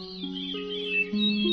เร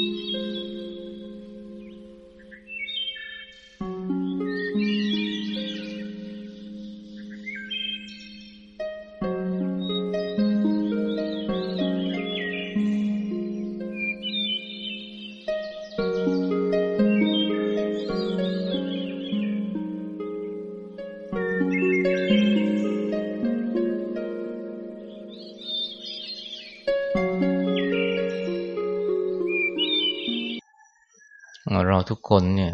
ทุกคนเนี่ย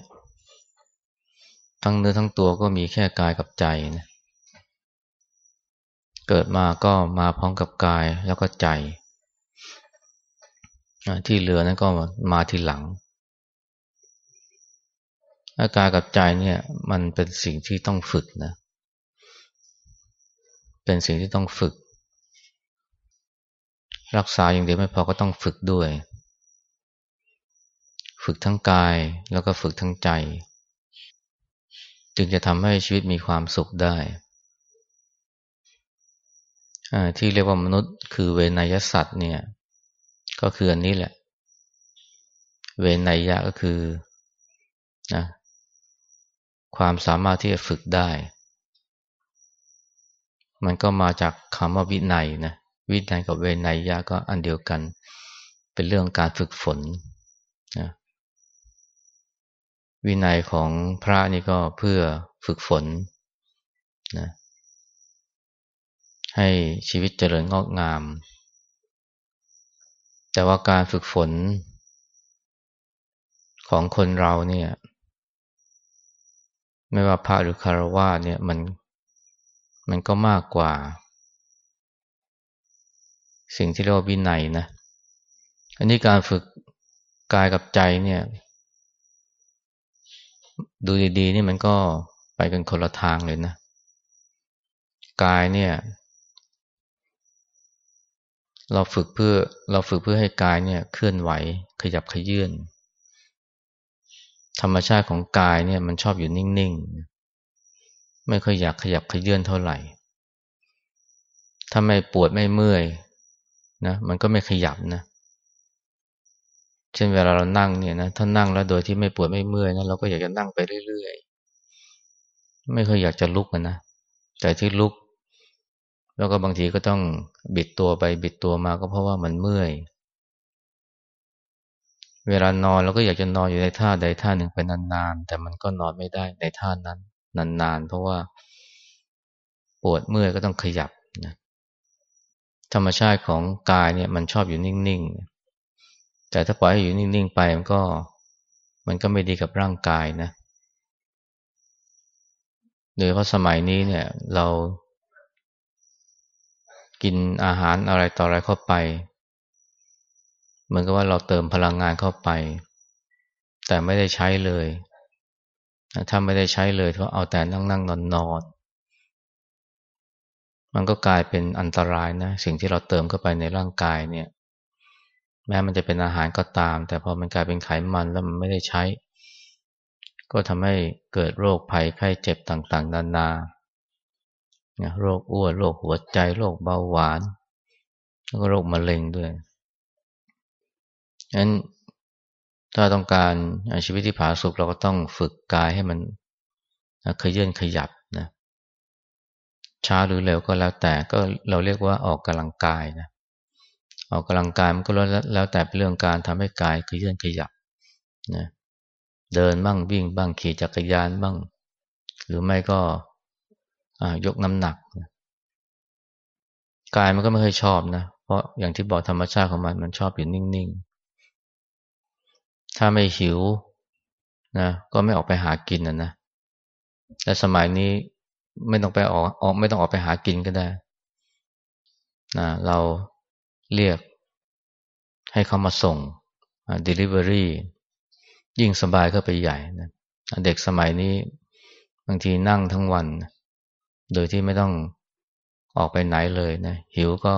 ทั้งเนื้อทั้งตัวก็มีแค่กายกับใจนะเกิดมาก็มาพร้อมกับกายแล้วก็ใจ ที่เหลือนั้นก็มาทีหลังอาการกับใจเนี่ย มันเป็นสิ่งที่ต้องฝึกนะ เป็นสิ่งที่ต้องฝึก รักษาอย่างเดียวไม่พอก็ต้องฝึกด้วย ฝึกทั้งกายแล้วก็ฝึกทั้งใจ จึงจะทำให้ชีวิตมีความสุขได้ที่เรียกว่ามนุษย์คือเวนยสัตว์เนี่ย ก็คืออันนี้แหละ เวนยะก็คือนะความสามารถที่จะฝึกได้ มันก็มาจากคำว่าวินัยนะวินัยกับเวนยะก็อันเดียวกัน เป็นเรื่องการฝึกฝน วินัยของพระนี่ก็เพื่อฝึกฝนนะให้ชีวิตเจริญงอกงาม แต่ว่าการฝึกฝนของคนเราเนี่ย ไม่ว่าพระหรือคารวะเนี่ยมันมันก็มากกว่า สิ่งที่เรียกว่าวินัยนะ อันนี้การฝึกกายกับใจเนี่ย ดูดีๆนี่มันก็ไปกันคนละทางเลยนะ กายเนี่ย เราฝึกเพื่อเราฝึกเพื่อให้กายเนี่ย เคลื่อนไหวขยับขยื่น ธรรมชาติของกายเนี่ย มันชอบอยู่นิ่งๆ ไม่ค่อยอยากขยับขยื่นเท่าไหร่ ถ้าไม่ปวดไม่เมื่อยนะมันก็ไม่ขยับนะเช่นเวลาเรานั่งเนี่ยนะถ้านั่งแล้วโดยที่ไม่ปวดไม่เมื่อยนะเราก็อยากจะนั่งไปเรื่อยๆ ไม่เคยอยากจะลุกนะแต่ที่ลุก แล้วก็บางทีก็ต้องบิดตัวไปบิดตัวมาก็เพราะว่ามันเมื่อย เวลานอนเราก็อยากจะนอนอยู่ในท่าใดท่าหนึ่งไปนานๆ แต่มันก็นอนไม่ได้ในท่านั้น นานๆ เพราะว่าปวดเมื่อยก็ต้องขยับนะธรรมชาติของกายเนี่ยมันชอบอยู่นิ่งๆ แต่ถ้าปล่อยให้อยู่นิ่งๆไปมันก็ มันก็ไม่ดีกับร่างกายนะโดยเพราะสมัยนี้เนี่ยเรากินอาหารอะไรต่ออะไรเข้าไปเหมือนกับว่าเราเติมพลังงานเข้าไป แต่ไม่ได้ใช้เลย ถ้าไม่ได้ใช้เลยเพราะเอาแต่นั่งนั่งนอนนอนมันก็กลายเป็นอันตรายนะสิ่งที่เราเติมเข้าไปในร่างกายเนี่ย แม้มันจะเป็นอาหารก็ตาม แต่พอมันกลายเป็นไขมันแล้วมันไม่ได้ใช้ ก็ทำให้เกิดโรคภัยไข้เจ็บต่างๆ นานาโรคอ้วนโรคหัวใจ โรคเบาหวาน แล้วก็โรคมะเร็งด้วยฉะนั้นถ้าต้องการชีวิตที่ผาสุกเราก็ต้องฝึกกายให้มันขยื่นขยับนะช้าหรือเร็วก็แล้วแต่ก็เราเรียกว่าออกกำลังกายนะ ออกกำลังกายมันก็แล้วแต่เป็นเรื่องการทำให้กายคือเลื่อนขยับนะเดินบ้างวิ่งบ้างขี่จักรยานบ้าง หรือไม่ก็ยกน้ำหนักนะกายมันก็ไม่เคยชอบนะเพราะอย่างที่บอกธรรมชาติของมันมันชอบอยู่นิ่งๆ ถ้าไม่หิวนะก็ไม่ออกไปหากินนะนะแต่สมัยนี้ไม่ต้องไปออกออกไม่ต้องออกไปหากินก็ได้นะเรา เรียกให้เขามาส่ง delivery ยิ่งสบายก็ไปใหญ่นะเด็กสมัยนี้บางทีนั่งทั้งวัน โดยที่ไม่ต้องออกไปไหนเลยนะหิวก็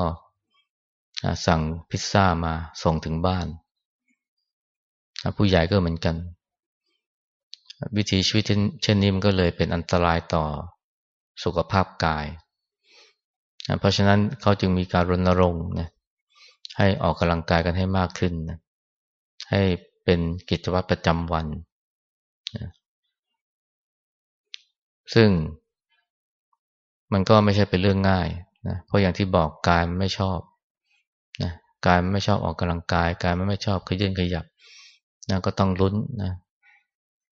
สั่งพิซซ่ามาส่งถึงบ้าน ผู้ใหญ่ก็เหมือนกัน วิธีชีวิตเช่นนี้มันก็เลยเป็นอันตรายต่อสุขภาพกาย เพราะฉะนั้นเขาจึงมีการรณรงค์นะ ให้ออกกำลังกายกันให้มากขึ้นนะให้เป็นกิจวัตรประจำวันนะซึ่งมันก็ไม่ใช่เป็นเรื่องง่ายนะเพราะอย่างที่บอกกายมันไม่ชอบนะกายมันไม่ชอบออกกำลังกาย กายมันไม่ชอบขยื่นขยับนะก็ต้องลุ้นนะ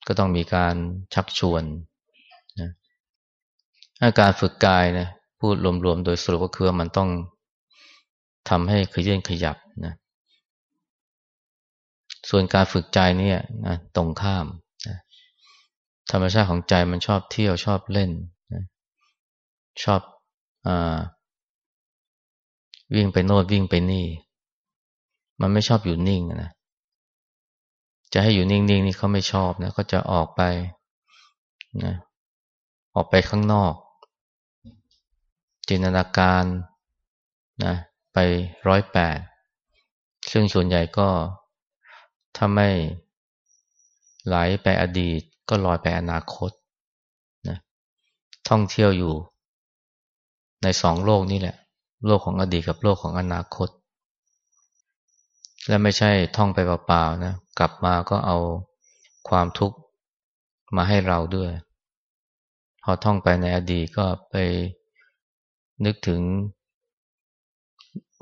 ก็ต้องมีการชักชวนนะการฝึกกายนะพูดรวมๆโดยสรุปก็คือมันต้อง ทำให้ขยื่นขยับนะส่วนการฝึกใจเนี่ยนะตรงข้ามนะธรรมชาติของใจมันชอบเที่ยวชอบเล่นนะชอบอวิ่งไปโน่นวิ่งไปนี่ มันไม่ชอบอยู่นิ่งนะจะให้อยู่นิ่งๆนี่เขาไม่ชอบนะก็จะออกไปนะออกไปข้างนอก จินตนาการนะ ไปร้อยแปดซึ่งส่วนใหญ่ก็ถ้าไม่ไหลไปอดีตก็ลอยไปอนาคตนะท่องเที่ยวอยู่ ในสองโลกนี้แหละ โลกของอดีตกับโลกของอนาคต และไม่ใช่ท่องไปเปล่าๆนะกลับมาก็เอาความทุกข์มาให้เราด้วย พอท่องไปในอดีตก็ไปนึกถึง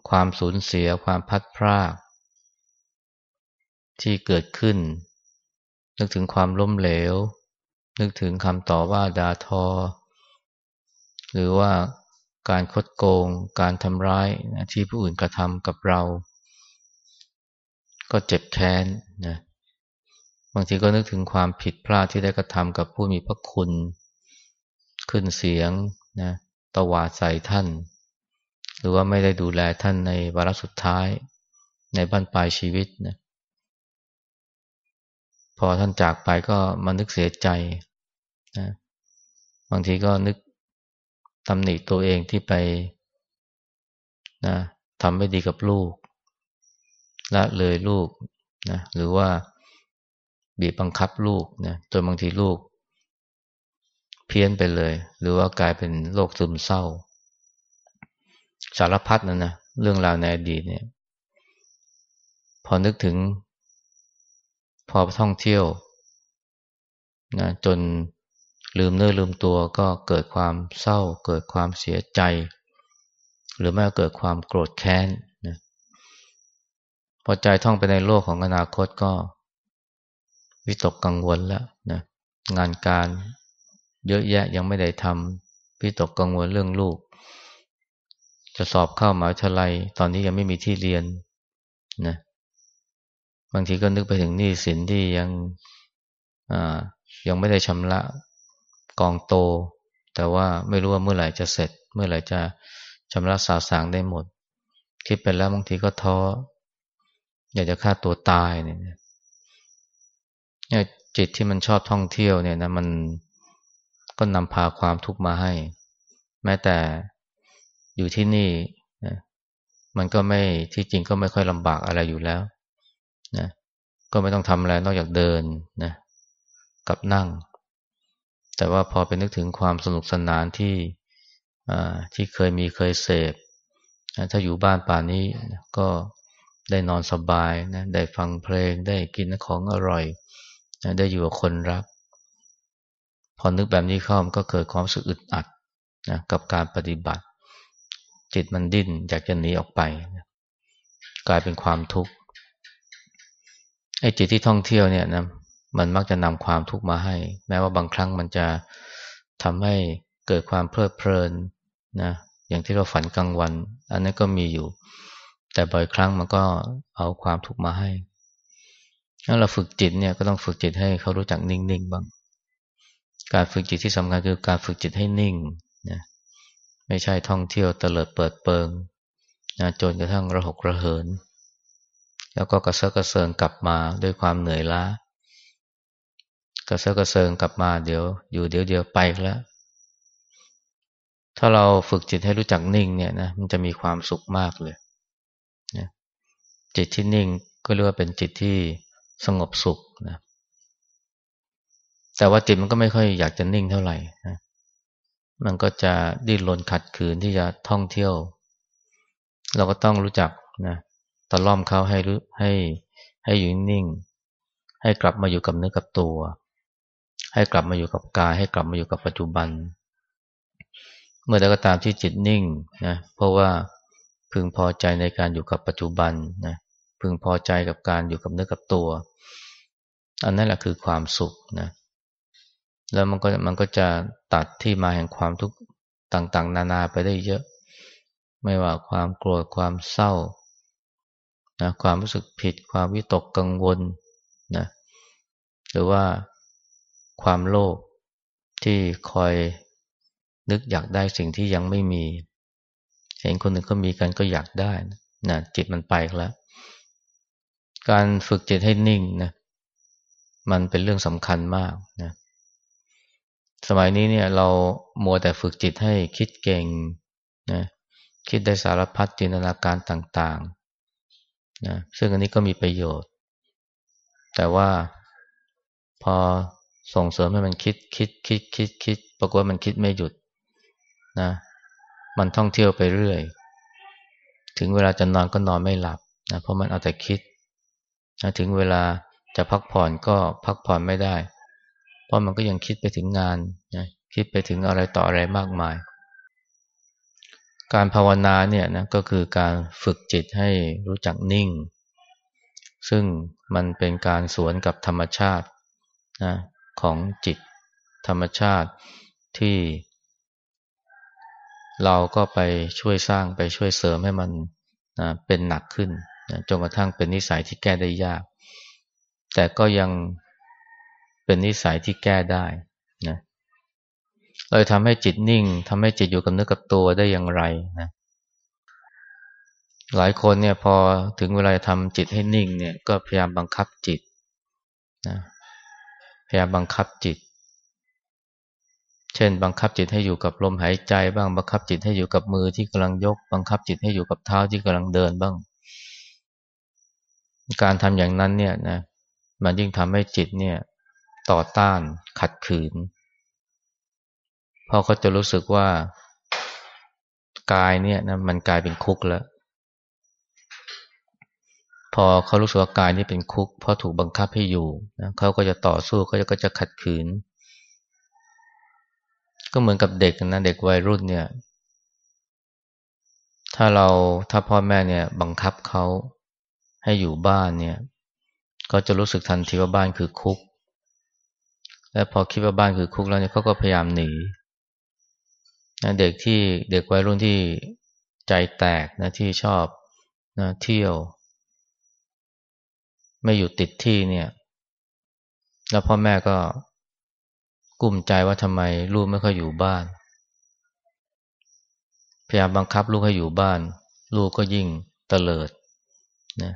ความสูญเสียความพัดพราก ที่เกิดขึ้น นึกถึงความล้มเหลว นึกถึงคำต่อว่าดาทอ หรือว่าการคดโกง การทำร้ายที่ผู้อื่นกระทำกับเรา ก็เจ็บแค้นนะบางทีก็นึกถึงความผิดพลาดที่ได้กระทำกับผู้มีพระคุณ ขึ้นเสียงนะตวาดใส่ท่าน หรือว่าไม่ได้ดูแลท่านในวาระสุดท้าย ในบ้านปลายชีวิตนะพอท่านจากไปก็มานึกเสียใจนะบางทีก็นึกตำหนิตัวเองที่ไปนะทำไม่ดีกับลูกละเลยลูกนะหรือว่าบีบบังคับลูกนะจนบางทีลูก เพี้ยนไปเลย หรือว่ากลายเป็นโรคซึมเศร้า สารพัดนะนะเรื่องราวในอดีตเนี่ย พอนึกถึง พอท่องเที่ยวนะจนลืมเนื้อลืมตัวก็เกิดความเศร้า เกิดความเสียใจ หรือแม้เกิดความโกรธแค้นนะพอใจท่องไปในโลกของอนาคตก็ วิตกกังวลแล้วนะงานการเยอะแยะยังไม่ได้ทำวิตกกังวลเรื่องลูก จะสอบเข้ามหาวิทยาลัย ตอนนี้ยังไม่มีที่เรียนนะบางทีก็นึกไปถึงหนี้สินที่ยังยังไม่ได้ชำระกองโต แต่ว่าไม่รู้ว่าเมื่อไหร่จะเสร็จ เมื่อไหร่จะชำระสาสางได้หมด คิดไปแล้วบางทีก็ท้อ อยากจะฆ่าตัวตายเนี่ยเนี่ยจิตที่มันชอบท่องเที่ยวเนี่ยนะมันก็นำพาความทุกข์มาให้ แม้แต่ อยู่ที่นี่นะมันก็ไม่ที่จริงก็ไม่ค่อยลำบากอะไรอยู่แล้วนะก็ไม่ต้องทำอะไรนอกจากเดินนะกับนั่ง แต่ว่าพอไปนึกถึงความสนุกสนานที่ที่เคยมีเคยเสพถ้าอยู่บ้านป่านนี้ก็ได้นอนสบายนะได้ฟังเพลงได้กินของอร่อยนะได้อยู่กับคนรัก พอนึกแบบนี้เข้ามันก็เกิดความสึกอึดอัดนะกับการปฏิบัติ จิตมันดิ้นอยากจะหนีออกไปกลายเป็นความทุกข์ไอ้จิตที่ท่องเที่ยวเนี่ยนะมันมักจะนำความทุกข์มาให้ แม้ว่าบางครั้งมันจะทำให้เกิดความเพลิดเพลินนะอย่างที่เราฝันกลางวัน อันนั้นก็มีอยู่ แต่บ่อยครั้งมันก็เอาความทุกข์มาให้ถ้าเราฝึกจิตเนี่ยก็ต้องฝึกจิตให้เขารู้จักนิ่งๆบ้าง การฝึกจิตที่สำคัญคือการฝึกจิตให้นิ่งนะ ไม่ใช่ท่องเที่ยวเตลิดเปิดเปิงนะจนกระทั่งระหกระเหิน แล้วก็กระเซาะกระเซิงกลับมาด้วยความเหนื่อยล้า กระเซาะกระเซิงกลับมาเดี๋ยว อยู่เดี๋ยวเดียวไปแล้ว ถ้าเราฝึกจิตให้รู้จักนิ่งเนี่ยนะมันจะมีความสุขมากเลยนะจิตที่นิ่งก็เรียกว่าเป็นจิตที่สงบสุขนะแต่ว่าจิตมันก็ไม่ค่อยอยากจะนิ่งเท่าไหร่นะ มันก็จะดิ้นรนขัดขืนที่จะท่องเที่ยว เราก็ต้องรู้จักนะตะล่อมเขาให้รู้ให้ให้อยู่นิ่ง ให้กลับมาอยู่กับเนื้อกับตัว ให้กลับมาอยู่กับกาย ให้กลับมาอยู่กับปัจจุบัน เมื่อใดก็ตามที่จิตนิ่งนะเพราะว่าพึงพอใจในการอยู่กับปัจจุบันนะพึงพอใจกับการอยู่กับเนื้อกับตัว อันนั้นแหละคือความสุขนะ แล้วมันก็มันก็จะตัดที่มาแห่งความทุกข์ต่าง ๆ นานาไปได้เยอะ ไม่ว่าความโกรธความเศร้านะความรู้สึกผิด ความวิตกกังวลนะหรือว่าความโลภที่คอยนึกอยากได้สิ่งที่ยังไม่มี เห็นคนหนึ่งก็มีกันก็อยากได้นะจิตมันไปแล้ว การฝึกจิตให้นิ่งนะมันเป็นเรื่องสำคัญมากนะ สมัยนี้เนี่ยเรามัวแต่ฝึกจิตให้คิดเก่งนะคิดได้สารพัดจินตนาการต่างๆนะซึ่งอันนี้ก็มีประโยชน์ แต่ว่าพอส่งเสริมให้มันคิดคิดคิดคิดคิดปรากฏว่ามันคิดไม่หยุดนะมันท่องเที่ยวไปเรื่อย ถึงเวลาจะนอนก็นอนไม่หลับนะเพราะมันเอาแต่คิดนะถึงเวลาจะพักผ่อนก็พักผ่อนไม่ได้ ราะมันก็ยังคิดไปถึงงานนะคิดไปถึงอะไรต่ออะไรมากมาย การภาวนาเนี่ยนะก็คือการฝึกจิตให้รู้จักนิ่ง ซึ่งมันเป็นการสวนกับธรรมชาตินะของจิตธรรมชาติที่ เราก็ไปช่วยสร้างไปช่วยเสริมให้มันนะเป็นหนักขึ้นนะจนกระทั่งเป็นนิสัยที่แก้ได้ยาก แต่ก็ยัง เป็นนิสัยที่แก้ได้นะเราทำให้จิตนิ่งทำให้จิตอยู่กับเนื้อกับตัวได้อย่างไรนะหลายคนเนี่ยพอถึงเวลาทำจิตให้นิ่งเนี่ยก็พยายามบังคับจิตนะพยายามบังคับจิต เช่น บังคับจิตให้อยู่กับลมหายใจบ้าง บังคับจิตให้อยู่กับมือที่กำลังยก บังคับจิตให้อยู่กับเท้าที่กำลังเดินบ้าง การทำอย่างนั้นเนี่ยนะมันยิ่งทำให้จิตเนี่ย ต่อต้านขัดขืน เพราะเขาจะรู้สึกว่ากายเนี่ยนะมันกลายเป็นคุกแล้ว พอเขารู้สึกว่ากายนี่เป็นคุก เพราะถูกบังคับให้อยู่นะเขาก็จะต่อสู้เขาก็จะขัดขืน ก็เหมือนกับเด็กนะเด็กวัยรุ่นเนี่ย ถ้าเราถ้าพ่อแม่เนี่ยบังคับเขาให้อยู่บ้านเนี่ย ก็จะรู้สึกทันทีว่าบ้านคือคุก และพอคิดว่าบ้านคือคุกแล้วเนี่ยเขาก็พยายามหนีนะเด็กที่เด็กวัยรุ่นที่ใจแตกนะที่ชอบนะเที่ยว ไม่อยู่ติดที่เนี่ย แล้วพ่อแม่ก็กุ้มใจว่าทำไมลูกไม่ค่อยอยู่บ้าน พยายามบังคับลูกให้อยู่บ้าน ลูกก็ยิ่งเตลิดนะ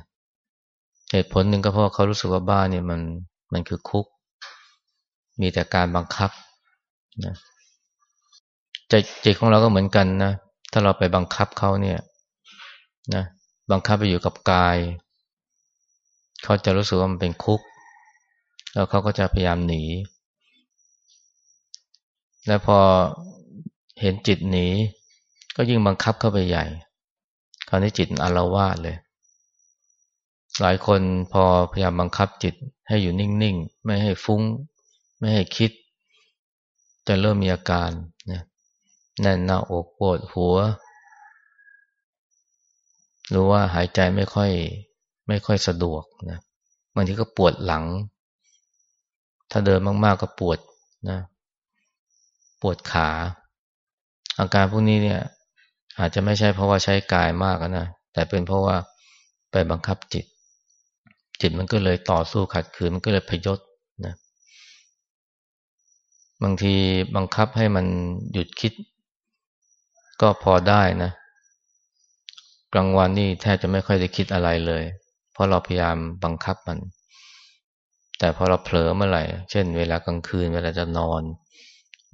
เหตุผลหนึ่งก็เพราะเขารู้สึกว่าบ้านเนี่ยมันมันคือคุก มีแต่การบังคับนะใจจิตของเราก็เหมือนกันนะ ถ้าเราไปบังคับเขาเนี่ยนะบังคับไปอยู่กับกาย เขาจะรู้สึกว่ามันเป็นคุก แล้วเขาก็จะพยายามหนี และพอเห็นจิตหนี ก็ยิ่งบังคับเข้าไปใหญ่ คราวนี้จิตอารวาสเลย หลายคนพอพยายามบังคับจิตให้อยู่นิ่ง ๆ ไม่ให้ฟุ้ง ไม่ให้คิด จะเริ่มมีอาการนะแน่นหน้าอกปวดหัว หรือว่าหายใจไม่ค่อยไม่ค่อยสะดวกนะบางทีก็ปวดหลัง ถ้าเดินมากๆก็ปวดนะปวดขา อาการพวกนี้เนี่ย อาจจะไม่ใช่เพราะว่าใช้กายมากนะแต่เป็นเพราะว่าไปบังคับจิต จิตมันก็เลยต่อสู้ขัดขืนมันก็เลยพยศ บางทีบังคับให้มันหยุดคิด ก็พอได้นะ กลางวันนี่แทบจะไม่ค่อยได้คิดอะไรเลย เพราะเราพยายามบังคับมัน แต่พอเราเผลอเมื่อไหร่ เช่น เวลากลางคืนเวลาจะนอน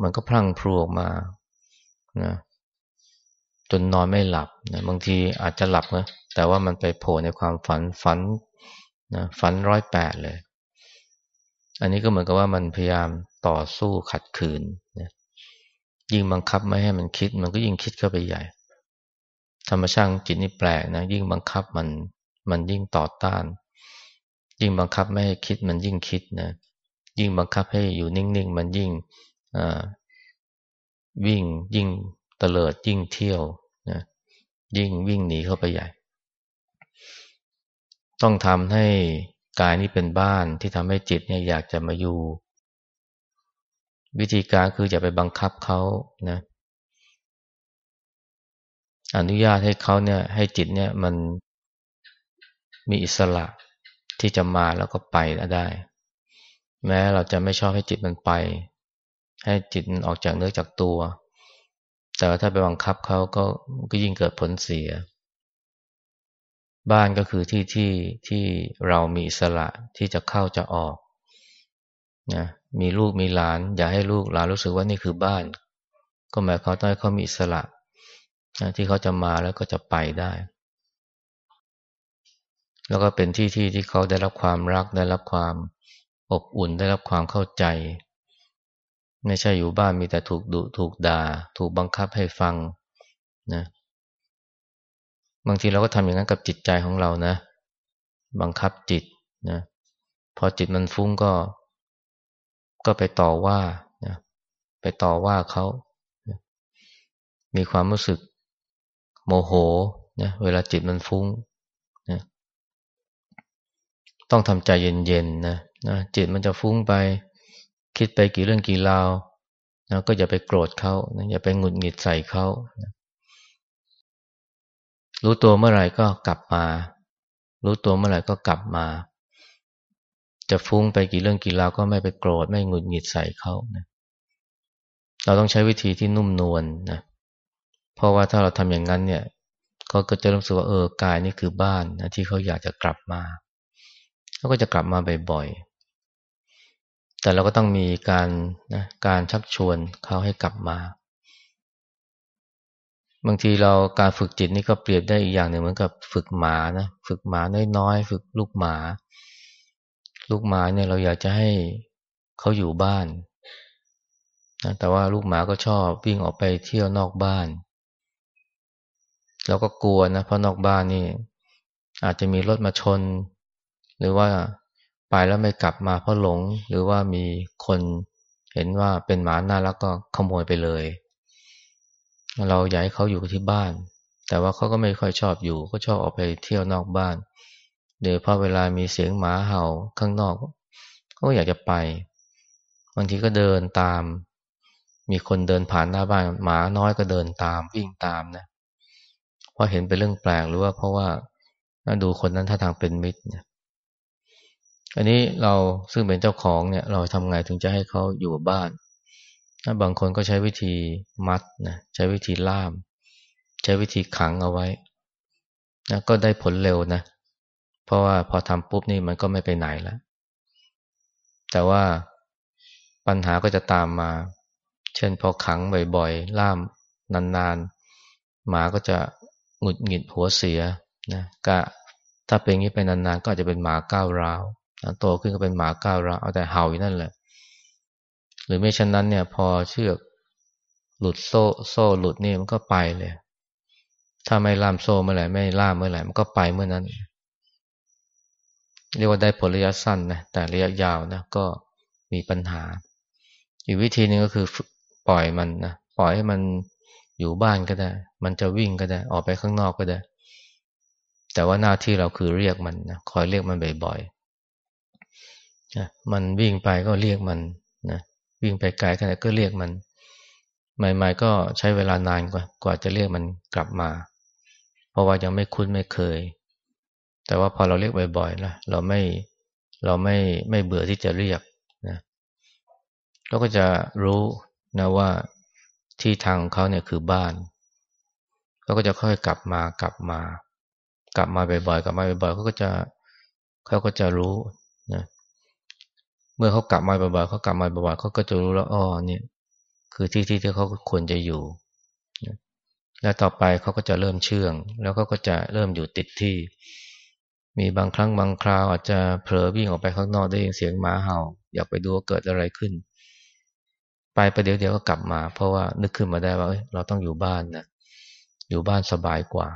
มันก็พลั่งพลูออกมานะจนนอนไม่หลับนะบางทีอาจจะหลับนะแต่ว่ามันไปโผล่ในความฝันฝันนะฝันร้อยแปดเลย อันนี้ก็เหมือนกับว่ามันพยายามต่อสู้ขัดขืนนะยิ่งบังคับไม่ให้มันคิด มันก็ยิ่งคิดเข้าไปใหญ่ ธรรมชาติจิตนี่แปลกนะยิ่งบังคับมันมันยิ่งต่อต้าน ยิ่งบังคับไม่ให้คิดมันยิ่งคิดนะยิ่งบังคับให้อยู่นิ่งๆ มันยิ่งวิ่งยิ่งเตลิดยิ่งเที่ยวนะยิ่งวิ่งหนีเข้าไปใหญ่ ต้องทำให้ กายนี้เป็นบ้านที่ทำให้จิตเนี่ยอยากจะมาอยู่ วิธีการคืออย่าไปบังคับเขานะ อนุญาตให้เขาเนี่ย ให้จิตเนี่ยมันมีอิสระที่จะมาแล้วก็ไปได้ แม้เราจะไม่ชอบให้จิตมันไป ให้จิตมันออกจากเนื้อจากตัว แต่ถ้าไปบังคับเขาก็ก็ยิ่งเกิดผลเสีย บ้านก็คือที่ที่ที่เรามีอิสระที่จะเข้าจะออกนะมีลูกมีหลาน อย่าให้ลูกหลานรู้สึกว่านี่คือบ้าน ก็หมายความว่าเขามีอิสระที่เขาจะมาแล้วก็จะไปได้ แล้วก็เป็นที่ที่ที่เขาได้รับความรักได้รับความอบอุ่นได้รับความเข้าใจ ไม่ใช่อยู่บ้านมีแต่ถูกดุถูกด่าถูกบังคับให้ฟังนะ บางทีเราก็ทำอย่างนั้นกับจิตใจของเรานะ บังคับจิตนะพอจิตมันฟุ้งก็ ก็ไปต่อว่านะไปต่อว่าเขามีความรู้สึกโมโหนะเวลาจิตมันฟุ้งนะต้องทำใจเย็นๆนะนะจิตมันจะฟุ้งไป คิดไปกี่เรื่องกี่ราวนะก็อย่าไปโกรธเขานะอย่าไปหงุดหงิดใส่เขานะ รู้ตัวเมื่อไหร่ก็กลับมา รู้ตัวเมื่อไหร่ก็กลับมา จะฟุ้งไปกี่เรื่องกี่ราวก็ไม่ไปโกรธไม่หงุดหงิดใส่เขานะเราต้องใช้วิธีที่นุ่มนวลนนะเพราะว่าถ้าเราทำอย่างนั้นเนี่ยเขาก็จะรู้สึกว่าเออกายนี่คือบ้านนะที่เขาอยากจะกลับมาเขาก็จะกลับมาบ่อยๆแต่เราก็ต้องมีการนะการชักชวนเขาให้กลับมา บางทีเราการฝึกจิตนี่ก็เปรียบได้อีกอย่างหนึ่งเหมือนกับฝึกหมานะฝึกหมาน้อยๆฝึกลูกหมา ลูกหมาเนี่ยเราอยากจะให้เขาอยู่บ้านนะแต่ว่าลูกหมาก็ชอบวิ่งออกไปเที่ยวนอกบ้านเราก็กลัวนะเพราะนอกบ้านนี่ อาจจะมีรถมาชน หรือว่าไปแล้วไม่กลับมาเพราะหลง หรือว่ามีคนเห็นว่าเป็นหมาหน้าแล้วก็ขโมยไปเลย เราอยากให้เขาอยู่ที่บ้าน แต่ว่าเขาก็ไม่ค่อยชอบอยู่ ก็ชอบออกไปเที่ยวนอกบ้านโดยเพราะเวลามีเสียงหมาเห่าข้างนอกเขาก็อยากจะไปบางทีก็เดินตาม มีคนเดินผ่านหน้าบ้านหมาน้อยก็เดินตามวิ่งตามนะเพราะเห็นเป็นเรื่องแปลกหรือว่าเพราะว่าดูคนนั้นท่าทางเป็นมิตรเนี่ยอันนี้เราซึ่งเป็นเจ้าของเนี่ย เราทำไงถึงจะให้เขาอยู่บ้าน บางคนก็ใช้วิธีมัดนะใช้วิธีล่าม ใช้วิธีขังเอาไว้นะก็ได้ผลเร็วนะ เพราะว่าพอทำปุ๊บนี่มันก็ไม่ไปไหนแล้ว แต่ว่าปัญหาก็จะตามมา เช่นพอขังบ่อยๆ ล่ามนานๆ หมาก็จะหงุดหงิดหัวเสียนะก็ถ้าเป็นอย่างนี้ไปนานๆ ก็อาจจะเป็นหมาก้าวร้าวโตขึ้นก็เป็นหมาก้าวร้าวเอาแต่เห่าอยู่นั่นแหละ หรือไม่เช่นนั้นเนี่ย พอเชือกหลุดโซ่โซ่หลุดนี่มันก็ไปเลย ถ้าไม่ล่ามโซ่เมื่อไหร่ไม่ล่ามเมื่อไหร่มันก็ไปเมื่อนั้น เรียกว่าได้ผลระยะสั้นนะแต่ระยะยาวนะก็มีปัญหา อีกวิธีหนึ่งก็คือปล่อยมันนะปล่อยให้มันอยู่บ้านก็ได้ มันจะวิ่งก็ได้ ออกไปข้างนอกก็ได้ แต่ว่าหน้าที่เราคือเรียกมันนะคอยเรียกมันบ่อยๆนะมันวิ่งไปก็เรียกมัน วิ่งไปไกลขนาดก็เรียกมัน ใหม่ ๆ ก็ใช้เวลานานกว่ากว่าจะเรียกมันกลับมา เพราะว่ายังไม่คุ้นไม่เคย แต่ว่าพอเราเรียกบ่อยๆนะเราไม่เราไม่ไม่เบื่อที่จะเรียกนะเราก็จะรู้นะว่าที่ทางของเขาเนี่ยคือบ้านเขาก็จะค่อยกลับมากลับมา กลับมาบ่อยๆกลับมาบ่อยๆเขาก็จะเขาก็จะรู้ มื่อเขากลับมาบ่อยๆเขากลับมาบ่อยๆเขาก็จะรู้แล้วอ๋อเนี่ย คือที่ที่ที่เขาควรจะอยู่ แล้วต่อไปเขาก็จะเริ่มเชื่อง แล้วเขาก็จะเริ่มอยู่ติดที่ มีบางครั้งบางคราวอาจจะเผลอวิ่งออกไปข้างนอกได้ยินเสียงหมาเห่า อยากไปดูว่าเกิดอะไรขึ้น ไปไปเดี๋ยวเดี๋ยวก็กลับมา เพราะว่านึกขึ้นมาได้ว่าเราต้องอยู่บ้านนะอยู่บ้านสบายกว่า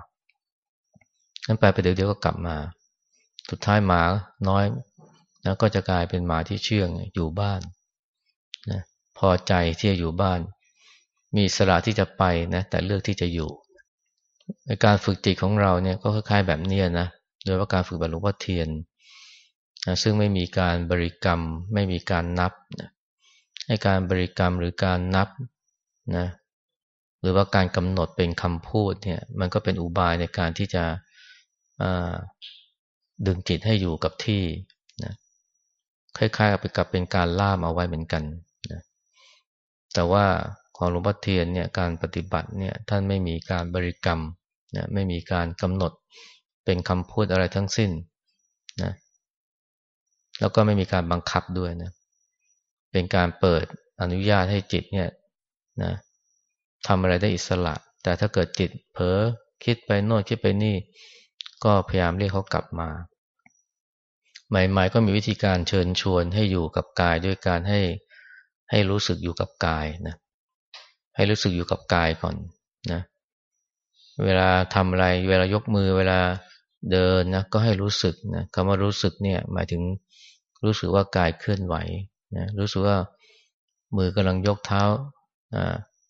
นั้นไปไปเดี๋ยวเดียวก็กลับมา สุดท้ายหมาน้อย นะก็จะกลายเป็นหมาที่เชื่องอยู่บ้านนะพอใจที่จะอยู่บ้าน มีสละที่จะไปนะแต่เลือกที่จะอยู่ในการฝึกจิตของเราเนี่ยก็คล้ายๆแบบเนี้นะโดยว่าการฝึกแบบหลวงพ่อเทียนนะซึ่งไม่มีการบริกรรมไม่มีการนับนะให้การบริกรรมหรือการนับนะหรือว่าการกำหนดเป็นคำพูดเนี่ยมันก็เป็นอุบายในการที่จะดึงจิตให้อยู่กับที่ คล้ายๆกับกับเป็นการล่ามเอาไว้เหมือนกันนะแต่ว่าของหลวงพ่อเทียนเนี่ยการปฏิบัติเนี่ยท่านไม่มีการบริกรรมนะไม่มีการกำหนดเป็นคำพูดอะไรทั้งสิ้นนะแล้วก็ไม่มีการบังคับด้วยนะเป็นการเปิดอนุญาตให้จิตเนี่ยนะทำอะไรได้อิสระ แต่ถ้าเกิดจิตเผลอคิดไปโน่นคิดไปนี่ ก็พยายามเรียกเขากลับมา ใหม่ ๆ ก็มีวิธีการเชิญชวนให้อยู่กับกายด้วยการให้ให้รู้สึกอยู่กับกายนะให้รู้สึกอยู่กับกายก่อนนะเวลาทำอะไรเวลายกมือเวลาเดินนะก็ให้รู้สึกนะคำว่ารู้สึกเนี่ยหมายถึงรู้สึกว่ากายเคลื่อนไหวนะรู้สึกว่ามือกำลังยกเท้า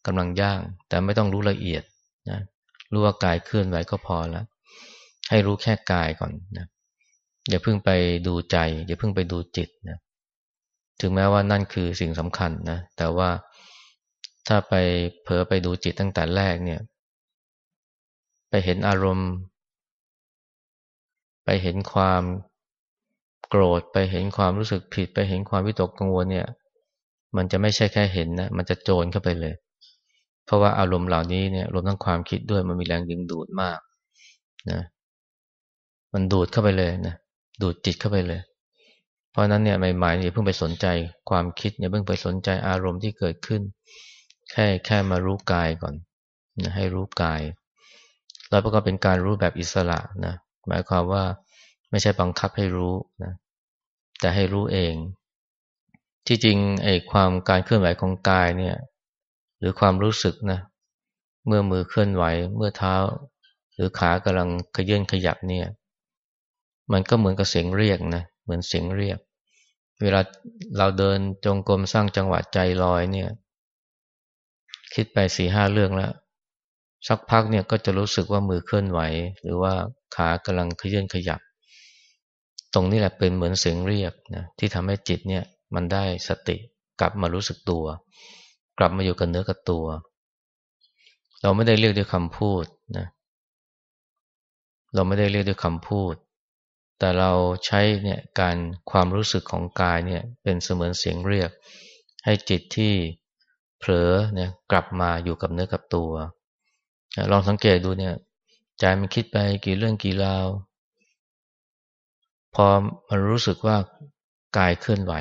กำลังย่าง แต่ไม่ต้องรู้ละเอียดนะรู้ว่ากายเคลื่อนไหวก็พอแล้วให้รู้แค่กายก่อนนะ อย่าเพิ่งไปดูใจ อย่าเพิ่งไปดูจิตนะถึงแม้ว่านั่นคือสิ่งสำคัญนะแต่ว่าถ้าไปเผลอไปดูจิตตั้งแต่แรกเนี่ย ไปเห็นอารมณ์ ไปเห็นความโกรธไปเห็นความรู้สึกผิด ไปเห็นความวิตกกังวลเนี่ย มันจะไม่ใช่แค่เห็นนะมันจะโจรเข้าไปเลย เพราะว่าอารมณ์เหล่านี้เนี่ยรวมทั้งความคิดด้วยมันมีแรงดึงดูดมากนะมันดูดเข้าไปเลยนะ ดูดจิตเข้าไปเลย เพราะนั้นเนี่ยใหม่ๆอย่าเพิ่งไปสนใจความคิดอย่าเพิ่งไปสนใจอารมณ์ที่เกิดขึ้น แค่แค่มารู้กายก่อนนะให้รู้กายแล้วก็เป็นการรู้แบบอิสระนะหมายความว่าไม่ใช่บังคับให้รู้นะแต่ให้รู้เอง ที่จริงไอ้ความการเคลื่อนไหวของกายเนี่ย หรือความรู้สึกนะเมื่อมือเคลื่อนไหวเมื่อเท้า หรือขากำลังขยื่นขยับเนี่ย มันก็เหมือนกับเสียงเรียกนะเหมือนเสียงเรียก เวลาเราเดินจงกรมสร้างจังหวะใจลอยเนี่ย คิดไปสี่ห้าเรื่องแล้ว สักพักเนี่ยก็จะรู้สึกว่ามือเคลื่อนไหว หรือว่าขากำลังขยื่นขยับ ตรงนี้แหละเป็นเหมือนเสียงเรียกนะที่ทำให้จิตเนี่ยมันได้สติกลับมารู้สึกตัว กลับมาอยู่กับเนื้อกับตัว เราไม่ได้เรียกด้วยคำพูดนะเราไม่ได้เรียกด้วยคำพูด แต่เราใช้เนี่ยการความรู้สึกของกายเนี่ยเป็นเสมือนเสียงเรียก ให้จิตที่เผลอเนี่ยกลับมาอยู่กับเนื้อกับตัวลองสังเกตดูเนี่ยใจมันคิดไปกี่เรื่องกี่ราวพอมันรู้สึกว่ากายเคลื่อนไหว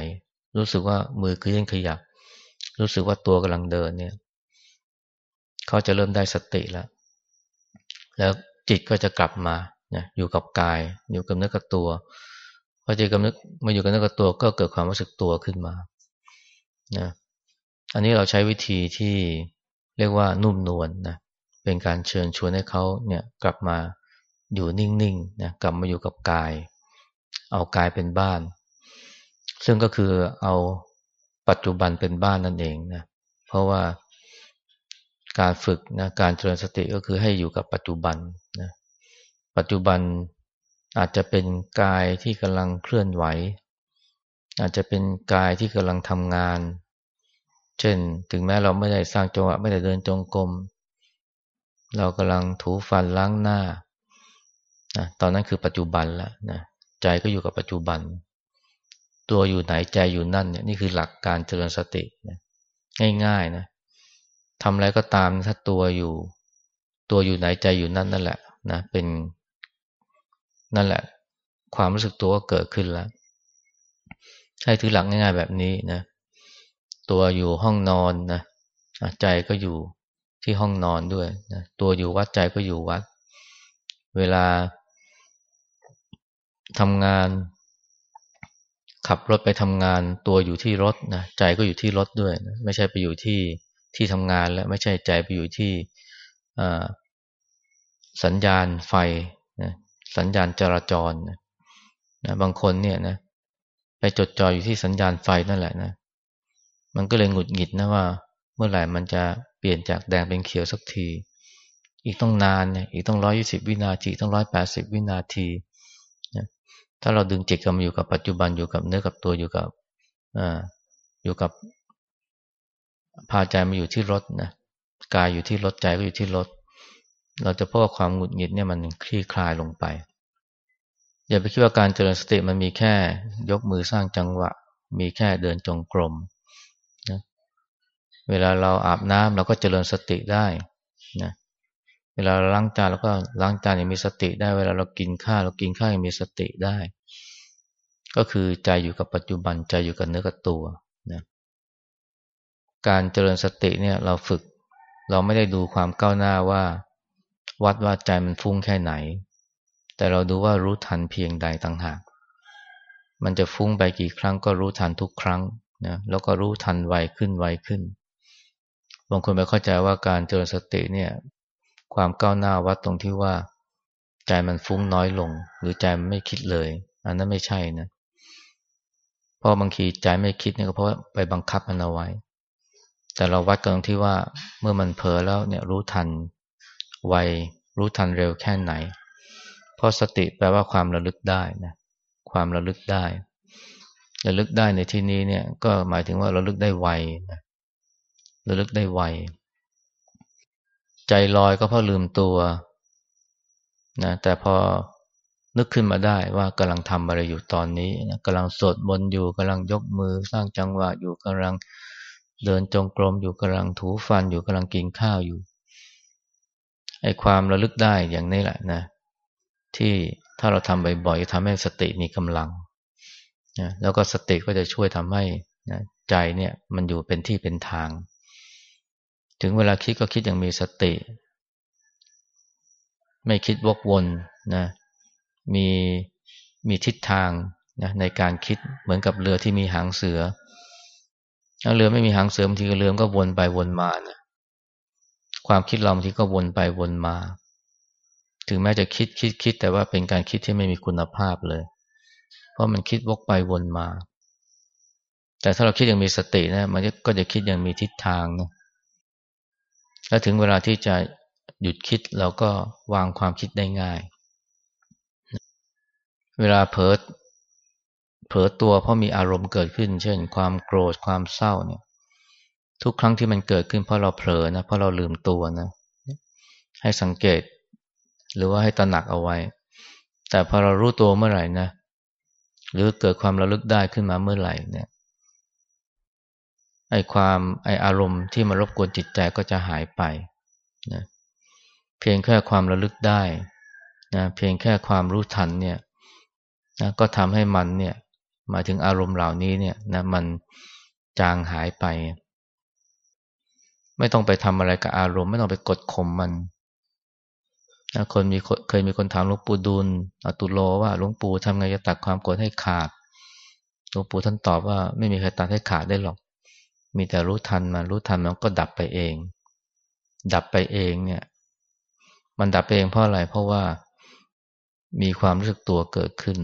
รู้สึกว่ามือเคลื่อนขยับ รู้สึกว่าตัวกำลังเดินเนี่ยเขาจะเริ่มได้สติแล้ว แล้วจิตก็จะกลับมา นะอยู่กับกาย อยู่กับเนื้อกับตัวพอจิตกับนึกมาอยู่กับเนื้อกับตัวก็เกิดความรู้สึกตัวขึ้นมานะอันนี้เราใช้วิธีที่เรียกว่านุ่มนวลนนะเป็นการเชิญชวนให้เขาเนี่ยกลับมาอยู่นิ่งๆนะกลับมาอยู่กับกาย เอากายเป็นบ้าน ซึ่งก็คือเอาปัจจุบันเป็นบ้านนั่นเองนะเพราะว่าการฝึกนะการเจริญสติก็คือให้อยู่กับปัจจุบันนะ ปัจจุบันอาจจะเป็นกายที่กำลังเคลื่อนไหว อาจจะเป็นกายที่กำลังทำงาน เช่นถึงแม้เราไม่ได้สร้างจังหวะไม่ได้เดินจงกรมเรากำลังถูฟันล้างหน้านะตอนนั้นคือปัจจุบันแล้วนะใจก็อยู่กับปัจจุบัน ตัวอยู่ไหนใจอยู่นั่นเนี่ยนี่คือหลักการเจริญสตินะง่ายๆนะทำอะไรก็ตามถ้าตัวอยู่ ตัวอยู่ไหนใจอยู่นั่นนั่นแหละนะเป็น นั่นแหละ ความรู้สึกตัวก็เกิดขึ้นแล้ว ให้ถือหลักง่ายๆแบบนี้นะตัวอยู่ห้องนอนนะใจก็อยู่ที่ห้องนอนด้วยนะตัวอยู่วัดใจก็อยู่วัด เวลาทำงาน ขับรถไปทำงาน ตัวอยู่ที่รถนะใจก็อยู่ที่รถด้วยนะไม่ใช่ไปอยู่ที่ที่ทำงานแล้วไม่ใช่ใจไปอยู่ที่สัญญาณไฟ สัญญาณจราจรนะบางคนเนี่ยนะไปจดจ่ออยู่ที่สัญญาณไฟนั่นแหละนะ มันก็เลยหงุดหงิดนะว่า เมื่อไหร่มันจะเปลี่ยนจากแดงเป็นเขียวสักที อีกต้องนานเนี่ยอีกต้องร้อยี่สิบวินาทีต้องร้อยแปดสิบวินาทีนะถ้าเราดึงจิตกลับมอยู่กับปัจจุบันอยู่กับเนื้อกับตัวอยู่กับอ่าอยู่กับพาใจมาอยู่ที่รถนะกายอยู่ที่รถใจก็อยู่ที่รถ เราจะพบว่าความหงุดหงิดเนี่ยมันคลี่คลายลงไป อย่าไปคิดว่าการเจริญสติมันมีแค่ยกมือสร้างจังหวะ มีแค่เดินจงกรมนะเวลาเราอาบน้ำเราก็เจริญสติได้นะเวลาเราล้างจานเราก็ล้างจานอย่างมีสติได้ เวลาเรากินข้าวเรากินข้าวอย่างมีสติได้ ก็คือใจอยู่กับปัจจุบันใจอยู่กับเนื้อกับตัวนะการเจริญสติเนี่ยเราฝึกเราไม่ได้ดูความก้าวหน้าว่า วัดว่าใจมันฟุ้งแค่ไหน แต่เราดูว่ารู้ทันเพียงใดต่างหาก มันจะฟุ้งไปกี่ครั้งก็รู้ทันทุกครั้งนะแล้วก็รู้ทันไวขึ้นไวขึ้นบางคนไปเข้าใจว่าการเจริญสติเนี่ย ความก้าวหน้าวัดตรงที่ว่า ใจมันฟุ้งน้อยลง หรือใจมันไม่คิดเลย อันนั้นไม่ใช่นะเพราะบางทีใจไม่คิดเนี่ยก็เพราะไปบังคับมันเอาไว้ แต่เราวัดกันตรงที่ว่าเมื่อมันเผลอแล้วเนี่ยรู้ทัน ไวรู้ทันเร็วแค่ไหน เพราะสติแปลว่าความระลึกได้นะความระลึกได้ ระลึกได้ในที่นี้เนี่ยก็หมายถึงว่าระลึกได้ไวนะระลึกได้ไว ใจลอยก็เพราะลืมตัวนะแต่พอนึกขึ้นมาได้ว่ากำลังทำอะไรอยู่ตอนนี้นะกำลังสวดบนต์อยู่กำลังยกมือสร้างจังหวะอยู่กำลังเดินจงกรมอยู่กำลังถูฟันอยู่กำลังกินข้าวอยู่ ไอ้ความระลึกได้อย่างนี้แหละนะ ที่ถ้าเราทำบ่อยๆทำให้สติมีกำลังนะแล้วก็สติก็จะช่วยทำให้นะใจเนี่ยมันอยู่เป็นที่เป็นทาง ถึงเวลาคิดก็คิดอย่างมีสติ ไม่คิดวกวนนะมีมีทิศทางนะในการคิดเหมือนกับเรือที่มีหางเสือถ้าเรือไม่มีหางเสือบางทีเรือก็วนไปวนมานะ ความคิดเราบางทีก็วนไปวนมา ถึงแม้จะคิดคิดคิดแต่ว่าเป็นการคิดที่ไม่มีคุณภาพเลย เพราะมันคิดวกไปวนมา แต่ถ้าเราคิดอย่างมีสตินะ มันก็จะคิดอย่างมีทิศทางนะแล้วถึงเวลาที่จะหยุดคิดเราก็วางความคิดได้ง่าย เวลาเพิดเผลอตัวเพราะมีอารมณ์เกิดขึ้น เช่น ความโกรธความเศร้าเนี่ย ทุกครั้งที่มันเกิดขึ้นเพราะเราเผลอนะเพราะเราลืมตัวนะให้สังเกต หรือว่าให้ตระหนักเอาไว้ แต่พอเรารู้ตัวเมื่อไหร่นะหรือเกิดความระลึกได้ขึ้นมาเมื่อไหร่เนี่ยไอความไออารมณ์ที่มารบกวนจิตใจก็จะหายไปนะเพียงแค่ความระลึกได้นะเพียงแค่ความรู้ทันเนี่ยนะก็ทำให้มันเนี่ยมาถึงอารมณ์เหล่านี้เนี่ยนะมันจางหายไป ไม่ต้องไปทำอะไรกับอารมณ์ ไม่ต้องไปกดข่มมันนะคนมีเคยมีคนถามหลวงปู่ดูลอตุโลว่าหลวงปู่ทำไงจะตัดความโกรธให้ขาดหลวงปู่ท่านตอบว่าไม่มีใครตัดให้ขาดได้หรอก มีแต่รู้ทันมันรู้ทันมันก็ดับไปเอง ดับไปเองเนี่ย มันดับไปเองเพราะอะไรเพราะว่ามีความรู้สึกตัวเกิดขึ้น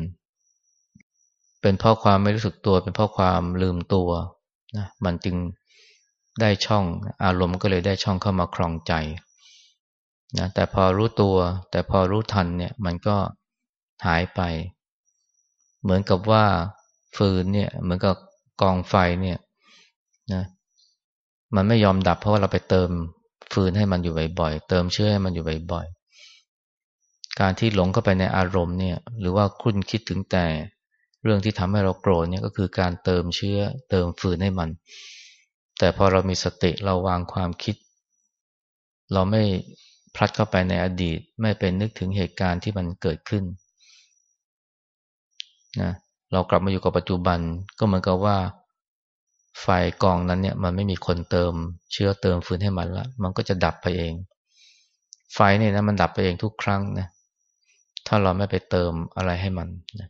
เป็นเพราะความไม่รู้สึกตัว เป็นเพราะความลืมตัวนะมันจึง ได้ช่องอารมณ์ก็เลยได้ช่องเข้ามาคลองใจนะแต่พอรู้ตัว แต่พอรู้ทันเนี่ยมันก็หายไป เหมือนกับว่าฟืนเนี่ยเหมือนกับกองไฟเนี่ยนะมันไม่ยอมดับเพราะว่าเราไปเติมฟืนให้มันอยู่บ่อยๆเติมเชื้อให้มันอยู่บ่อยๆการที่หลงเข้าไปในอารมณ์เนี่ย หรือว่าคุ้นคิดถึงแต่เรื่องที่ทำให้เราโกรธเนี่ยก็คือการเติมเชื้อ เติมฟืนให้มัน แต่พอเรามีสติเราวางความคิด เราไม่พลัดเข้าไปในอดีต ไม่เป็นนึกถึงเหตุการณ์ที่มันเกิดขึ้นนะเรากลับมาอยู่กับปัจจุบันก็เหมือนกับว่า ไฟกองนั้นเนี่ยมันไม่มีคนเติม เชื้อเติมฟืนให้มันละมันก็จะดับไปเอง ไฟเนี่ยนะมันดับไปเองทุกครั้งนะถ้าเราไม่ไปเติมอะไรให้มันนะ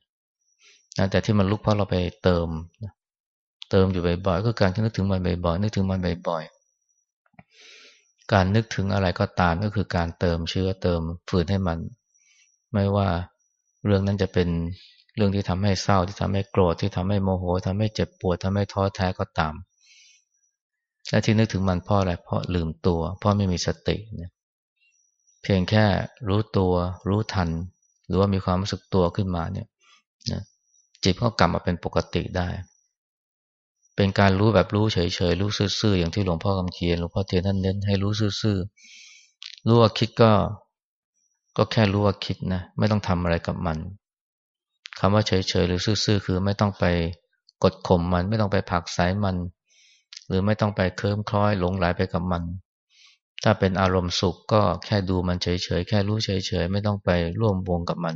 แต่ที่มันลุกเพราะเราไปเติม เติมอยู่บ่อยๆก็การนึกถึงมันบ่อยๆนึกถึงมันบ่อยๆการนึกถึงอะไรก็ตามก็คือการเติมเชื้อเติมฝืนให้มัน ไม่ว่าเรื่องนั้นจะเป็นเรื่องที่ทำให้เศร้าที่ทำให้โกรธที่ทำให้โมโหทำให้เจ็บปวดทำให้ท้อแท้ก็ตามและที่นึกถึงมันเพราะอะไรเพราะลืมตัว เพราะไม่มีสติเนี่ยเพียงแค่รู้ตัวรู้ทัน หรือว่ามีความรู้สึกตัวขึ้นมาเนี่ยนะจิตก็กลับมาเป็นปกติได้ เป็นการรู้แบบรู้เฉยๆรู้ซื่อๆอย่างที่หลวงพ่อคำเขียนหลวงพ่อเทียนท่านเน้นให้รู้ซื่อๆรู้ว่าคิดก็ ก็แค่รู้ว่าคิดนะไม่ต้องทำอะไรกับมันคำว่าเฉยๆหรือซื่อๆคือไม่ต้องไปกดข่มมัน ไม่ต้องไปผักสายมัน หรือไม่ต้องไปเคลิ้มคล้อยหลงไหลไปกับมัน ถ้าเป็นอารมณ์สุขก็แค่ดูมันเฉยๆแค่รู้เฉยๆไม่ต้องไปร่วมวงกับมัน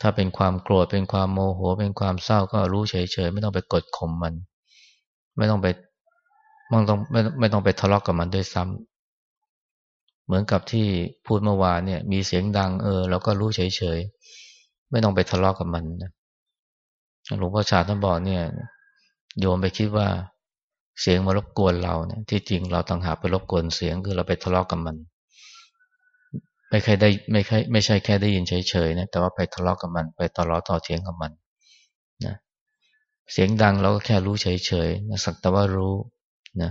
ถ้าเป็นความโกรธเป็นความโมโหเป็นความเศร้าก็รู้เฉยๆไม่ต้องไปกดข่มมัน ไม่ต้องไปไม่ต้องไม่ไม่ต้องไปทะเลาะกกับมันด้วยซ้ำเหมือนกับที่พูดเมื่อวานเนี่ย มีเสียงดังเออเราก็รู้เฉยๆไม่ต้องไปทะเลาะกกับมันนะหลวงพ่อชาท่านบอกเนี่ย โยมไปคิดว่าเสียงมารบกวนเราเนี่ยที่จริงเราต่างหากไปรบกวนเสียงคือเราไปทะเลาะกกับมัน ไม่ใช่ได้ไม่ใช่ไม่ใช่แค่ได้ยินเฉยๆนะแต่ว่าไปทะเลาะกกับมันไปต่อลอต่อเถียงกับมันนะเสียงดังเราก็แค่รู้เฉยๆนะสักแต่ว่ารู้นะ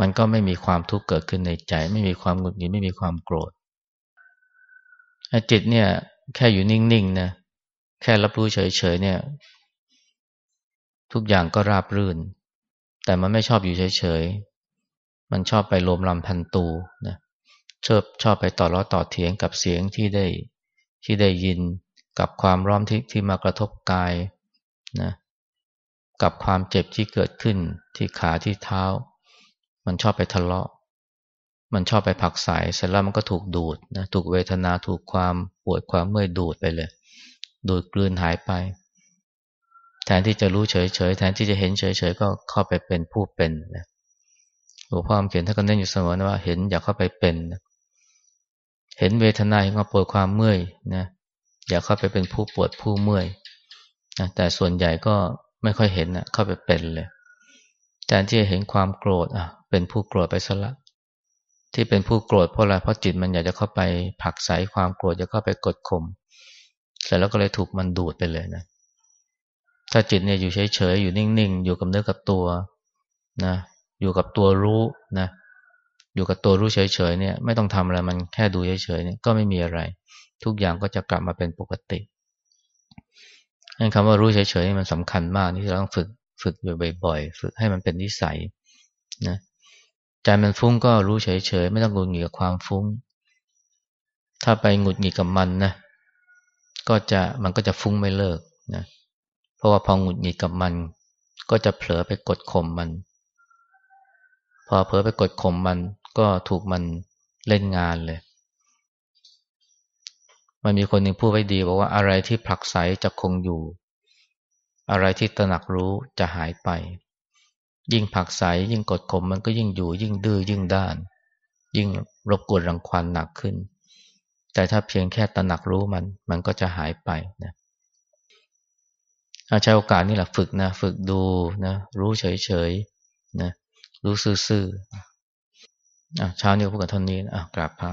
มันก็ไม่มีความทุกข์เกิดขึ้นในใจ ไม่มีความหงุดหงิดไม่มีความโกรธจิตเนี่ย แค่อยู่นิ่งๆนะแค่รับรู้เฉยๆเนี่ย ทุกอย่างก็ราบรื่น แต่มันไม่ชอบอยู่เฉยๆมันชอบไปโลมลำพันตูนะ ชอบชอบไปต่อล้อต่อเถียงกับเสียงที่ได้ที่ได้ยินกับความร้อนที่ที่มากระทบกายนะกับความเจ็บที่เกิดขึ้นที่ขาที่เท้า มันชอบไปทะเลาะ มันชอบไปผักสายเสร็จแล้วมันก็ถูกดูดนะถูกเวทนาถูกความปวดความเมื่อยดูดไปเลย ดูดกลืนหายไป แทนที่จะรู้เฉยๆแทนที่จะเห็นเฉยๆก็เข้าไปเป็นผู้เป็นนะหลวงพ่อเขียนท่านก็เน้นอยู่เสมอนะว่าเห็นอย่าเข้าไปเป็นนะ เห็นเวทนาเห็นความปวดความเมื่อยนะอย่าเข้าไปเป็นผู้ปวดผู้เมื่อยนะแต่ส่วนใหญ่ก็ไม่ค่อยเห็นนะเข้าไปเป็นเลยแทนที่จะเห็นความโกรธอะเป็นผู้โกรธไปซะละที่เป็นผู้โกรธเพราะอะไรเพราะจิตมันอยากจะเข้าไปผักใสความโกรธจะเข้าไปกดข่มเสร็จแล้วก็เลยถูกมันดูดไปเลยนะถ้าจิตเนี่ยอยู่เฉยๆอยู่นิ่งๆ อยู่กับเนื้อกับตัวนะอยู่กับตัวรู้นะ อยู่กับตัวรู้เฉยๆเนี่ยไม่ต้องทำอะไรมันแค่ดูเฉยๆเนี่ยก็ไม่มีอะไร ทุกอย่างก็จะกลับมาเป็นปกตินั่นคำว่ารู้เฉยๆมันสำคัญมากที่เราต้องฝึกฝึกอยู่บ่อยๆ ฝึกให้มันเป็นนิสัยนะใจมันฟุ้งก็รู้เฉยๆ ไม่ต้องหงุดหงิดกับความฟุ้ง ถ้าไปหงุดหงิดกับมันนะก็จะมันก็จะฟุ้งไม่เลิกนะเพราะว่าพอหงุดหงิดกับมัน ก็จะเผลอไปกดข่มมัน พอเผลอไปกดข่มมัน ก็ถูกมันเล่นงานเลย มันมีคนหนึ่งพูดไว้ดีบอกว่าอะไรที่ผลักไสจะคงอยู่ อะไรที่ตระหนักรู้จะหายไป ยิ่งผักใสยิ่งกดข่มมันก็ยิ่งอยู่ ยิ่งดื้อยิ่งด้าน ยิ่งรบกวนรังควานหนักขึ้น แต่ถ้าเพียงแค่ตระหนักรู้มัน มันก็จะหายไปนะใช้โอกาสนี่แหละฝึกนะ ฝึกดูนะ รู้เฉยๆนะรู้ซื่อๆ เช้านี้พูดกันเท่านี้อะกราบพระ